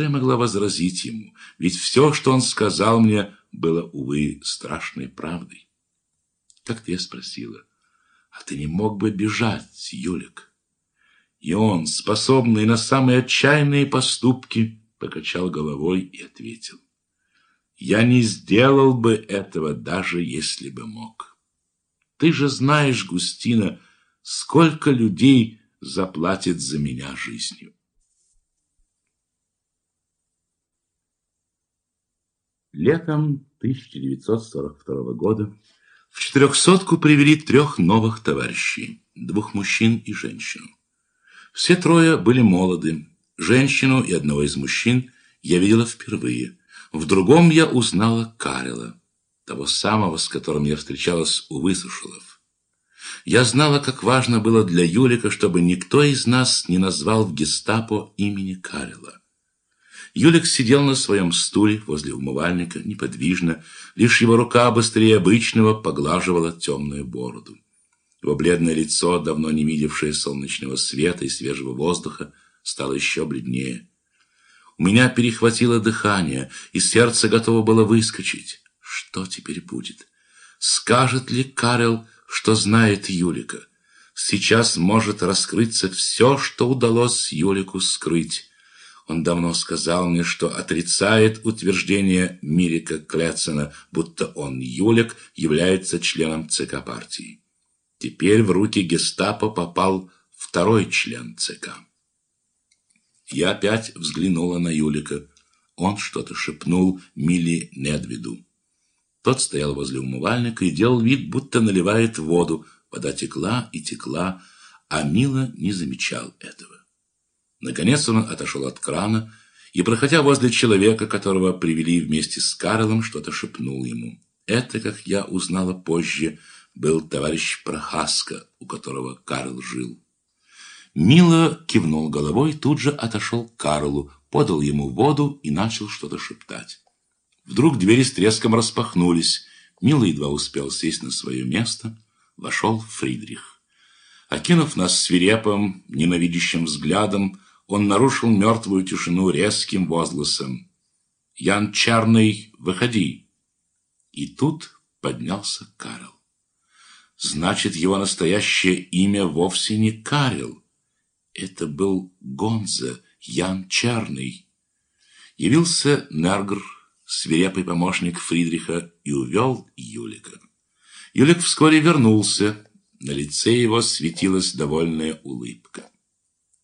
Что я могла возразить ему? Ведь все, что он сказал мне, было, увы, страшной правдой. Как-то я спросила, а ты не мог бы бежать, Юлик? И он, способный на самые отчаянные поступки, покачал головой и ответил. Я не сделал бы этого, даже если бы мог. Ты же знаешь, Густина, сколько людей заплатит за меня жизнью. Летом 1942 года в четырехсотку привели трех новых товарищей, двух мужчин и женщину. Все трое были молоды. Женщину и одного из мужчин я видела впервые. В другом я узнала Карела, того самого, с которым я встречалась у Высушилов. Я знала, как важно было для Юлика, чтобы никто из нас не назвал в гестапо имени Карела. Юлик сидел на своем стуле возле умывальника, неподвижно, лишь его рука быстрее обычного поглаживала темную бороду. Его бледное лицо, давно не видевшее солнечного света и свежего воздуха, стало еще бледнее. У меня перехватило дыхание, и сердце готово было выскочить. Что теперь будет? Скажет ли Карел, что знает Юлика? Сейчас может раскрыться все, что удалось Юлику скрыть. Он давно сказал мне, что отрицает утверждение Мирика Клецена, будто он, Юлик, является членом ЦК партии. Теперь в руки гестапо попал второй член ЦК. Я опять взглянула на Юлика. Он что-то шепнул Мили Недвиду. Тот стоял возле умывальника и делал вид, будто наливает воду. Вода текла и текла, а Мила не замечал этого. Наконец он отошел от крана и, проходя возле человека, которого привели вместе с Карлом, что-то шепнул ему. Это, как я узнала позже, был товарищ Прохаска, у которого Карл жил. Мило кивнул головой, тут же отошел к Карлу, подал ему воду и начал что-то шептать. Вдруг двери с треском распахнулись. Мило едва успел сесть на свое место. Вошел Фридрих. Окинув нас свирепым, ненавидящим взглядом, он нарушил мертвую тишину резким возгласом. «Ян Чарный, выходи!» И тут поднялся Карл. Значит, его настоящее имя вовсе не Карел. Это был Гонза, Ян Чарный. Явился Нергр, свирепый помощник Фридриха, и увел Юлика. Юлик вскоре вернулся. На лице его светилась довольная улыбка.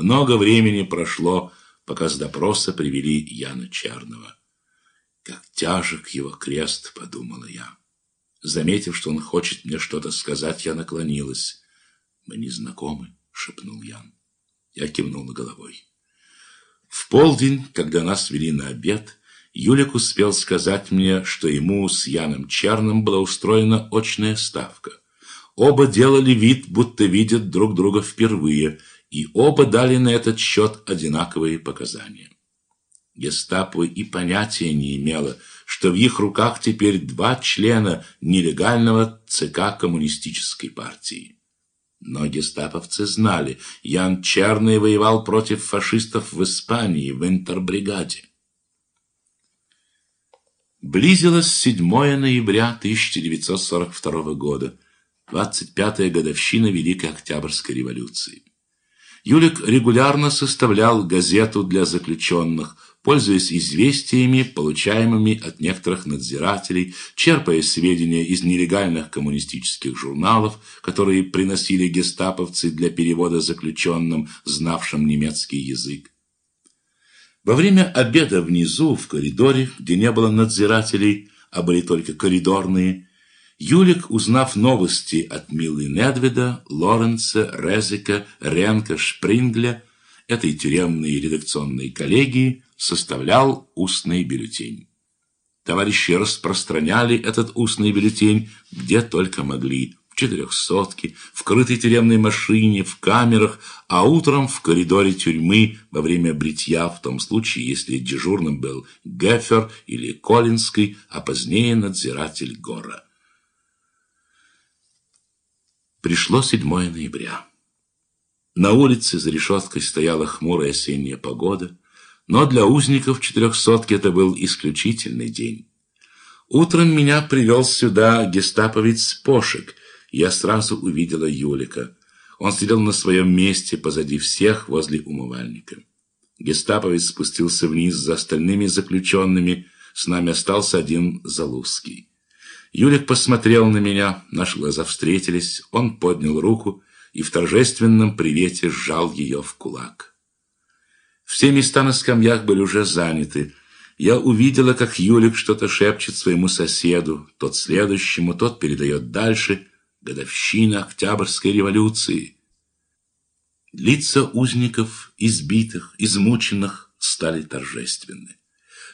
Много времени прошло, пока с допроса привели Яна Черного. Как тяжек его крест, подумала я. Заметив, что он хочет мне что-то сказать, я наклонилась. «Мы не знакомы», — шепнул Ян. Я кивнула головой. В полдень, когда нас вели на обед, Юлик успел сказать мне, что ему с Яном Черным была устроена очная ставка. Оба делали вид, будто видят друг друга впервые, и оба дали на этот счет одинаковые показания. Гестапо и понятия не имело, что в их руках теперь два члена нелегального ЦК Коммунистической партии. Но гестаповцы знали, Ян Черный воевал против фашистов в Испании, в интербригаде. Близилось 7 ноября 1942 года, 25-я годовщина Великой Октябрьской революции. Юлик регулярно составлял газету для заключенных, пользуясь известиями, получаемыми от некоторых надзирателей, черпая сведения из нелегальных коммунистических журналов, которые приносили гестаповцы для перевода заключенным, знавшим немецкий язык. Во время обеда внизу, в коридоре, где не было надзирателей, а были только коридорные, Юлик, узнав новости от Милы Недведа, Лоренца, Резика, Ренка, Шпрингля, этой тюремной редакционной коллегии, составлял устный бюллетень. Товарищи распространяли этот устный бюллетень где только могли, в четырехсотке, в крытой тюремной машине, в камерах, а утром в коридоре тюрьмы во время бритья, в том случае, если дежурным был Геффер или Колинский, а позднее надзиратель Гора. Пришло 7 ноября. На улице за решеткой стояла хмурая осенняя погода. Но для узников четырехсотки это был исключительный день. Утром меня привел сюда гестаповец Пошек. Я сразу увидела Юлика. Он сидел на своем месте позади всех возле умывальника. Гестаповец спустился вниз за остальными заключенными. С нами остался один Залузский. Юлик посмотрел на меня, наши глаза встретились, он поднял руку и в торжественном привете сжал ее в кулак. Все места на скамьях были уже заняты. Я увидела, как Юлик что-то шепчет своему соседу, тот следующему, тот передает дальше. Годовщина Октябрьской революции. Лица узников, избитых, измученных, стали торжественны.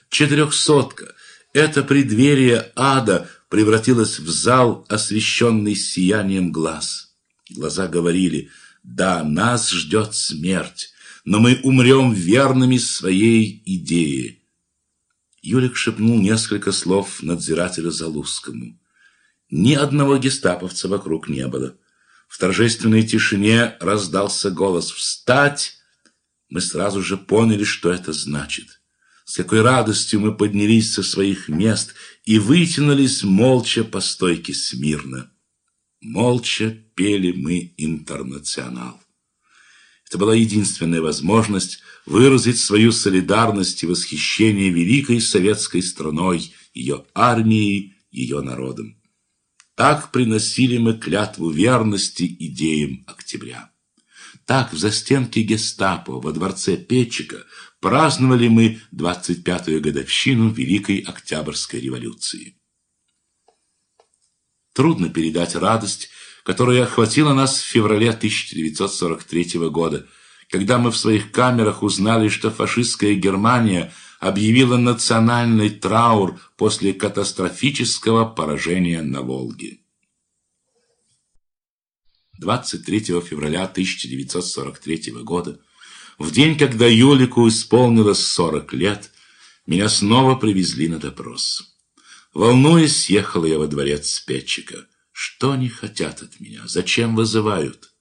Четырехсотка — это преддверие ада превратилось в зал, освещенный сиянием глаз. Глаза говорили, да, нас ждет смерть, но мы умрем верными своей идее. Юлик шепнул несколько слов надзирателю Залузскому. Ни одного гестаповца вокруг не было. В торжественной тишине раздался голос «Встать!». Мы сразу же поняли, что это значит. С какой радостью мы поднялись со своих мест и вытянулись молча по стойке смирно. Молча пели мы «Интернационал». Это была единственная возможность выразить свою солидарность и восхищение великой советской страной, ее армией, ее народом. Так приносили мы клятву верности идеям октября. Так в застенке гестапо во дворце Петчика праздновали мы 25-ю годовщину Великой Октябрьской революции. Трудно передать радость, которая охватила нас в феврале 1943 года, когда мы в своих камерах узнали, что фашистская Германия объявила национальный траур после катастрофического поражения на Волге. 23 февраля 1943 года, в день, когда Юлику исполнилось 40 лет, меня снова привезли на допрос. Волнуясь, ехала я во дворец Петчика. Что они хотят от меня? Зачем вызывают?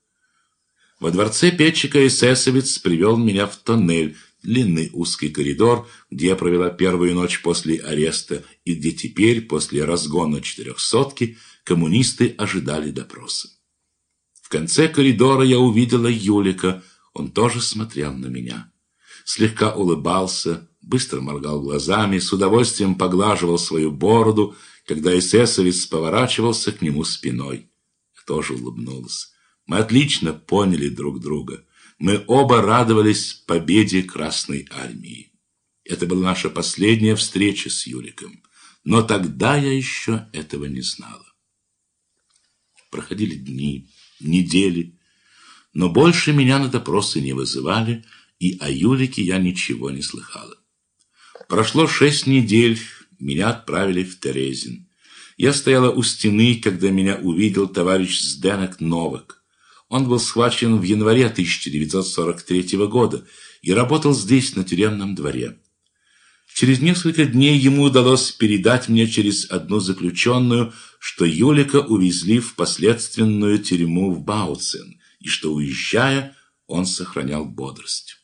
Во дворце Петчика эсэсовец привел меня в тоннель, длинный узкий коридор, где я провела первую ночь после ареста и где теперь, после разгона четырехсотки, коммунисты ожидали допроса. В конце коридора я увидела Юлика, он тоже смотрел на меня. Слегка улыбался, быстро моргал глазами, с удовольствием поглаживал свою бороду, когда эсэсовец поворачивался к нему спиной. Я тоже улыбнулась. Мы отлично поняли друг друга. Мы оба радовались победе Красной Армии. Это была наша последняя встреча с Юриком. Но тогда я еще этого не знала. Проходили дни, недели, но больше меня на допросы не вызывали, и о Юлике я ничего не слыхала. Прошло шесть недель, меня отправили в Терезин. Я стояла у стены, когда меня увидел товарищ Сденок Новак. Он был схвачен в январе 1943 года и работал здесь, на тюремном дворе. Через несколько дней ему удалось передать мне через одну заключенную, что Юлика увезли в последственную тюрьму в Бауцен, и что, уезжая, он сохранял бодрость.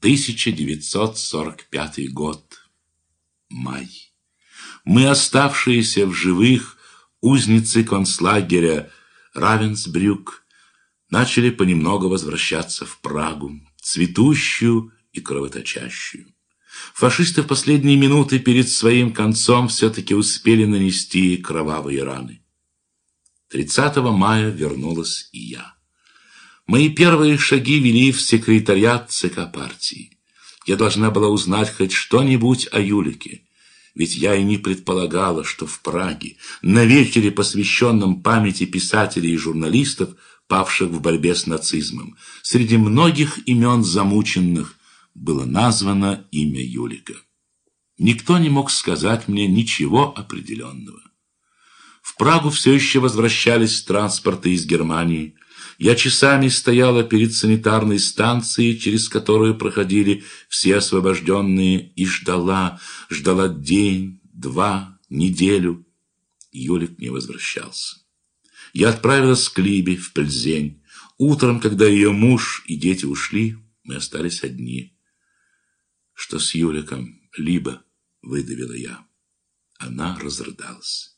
1945 год. Май. Мы, оставшиеся в живых, узницы концлагеря Равенсбрюк, начали понемногу возвращаться в Прагу, цветущую и кровоточащую. Фашисты в последние минуты перед своим концом все-таки успели нанести кровавые раны. 30 мая вернулась и я. Мои первые шаги вели в секретариат ЦК партии. Я должна была узнать хоть что-нибудь о Юлике. Ведь я и не предполагала, что в Праге, на вечере, посвященном памяти писателей и журналистов, павших в борьбе с нацизмом, среди многих имен замученных было названо имя Юлика. Никто не мог сказать мне ничего определенного. В Прагу все еще возвращались транспорты из Германии – я часами стояла перед санитарной станцией, через которую проходили все освобожденные, и ждала, ждала день, два, неделю. Юлик не возвращался. Я отправилась к Либе в Пельзень. Утром, когда ее муж и дети ушли, мы остались одни. что с Юликом либо выдавила я. Она разрыдалась.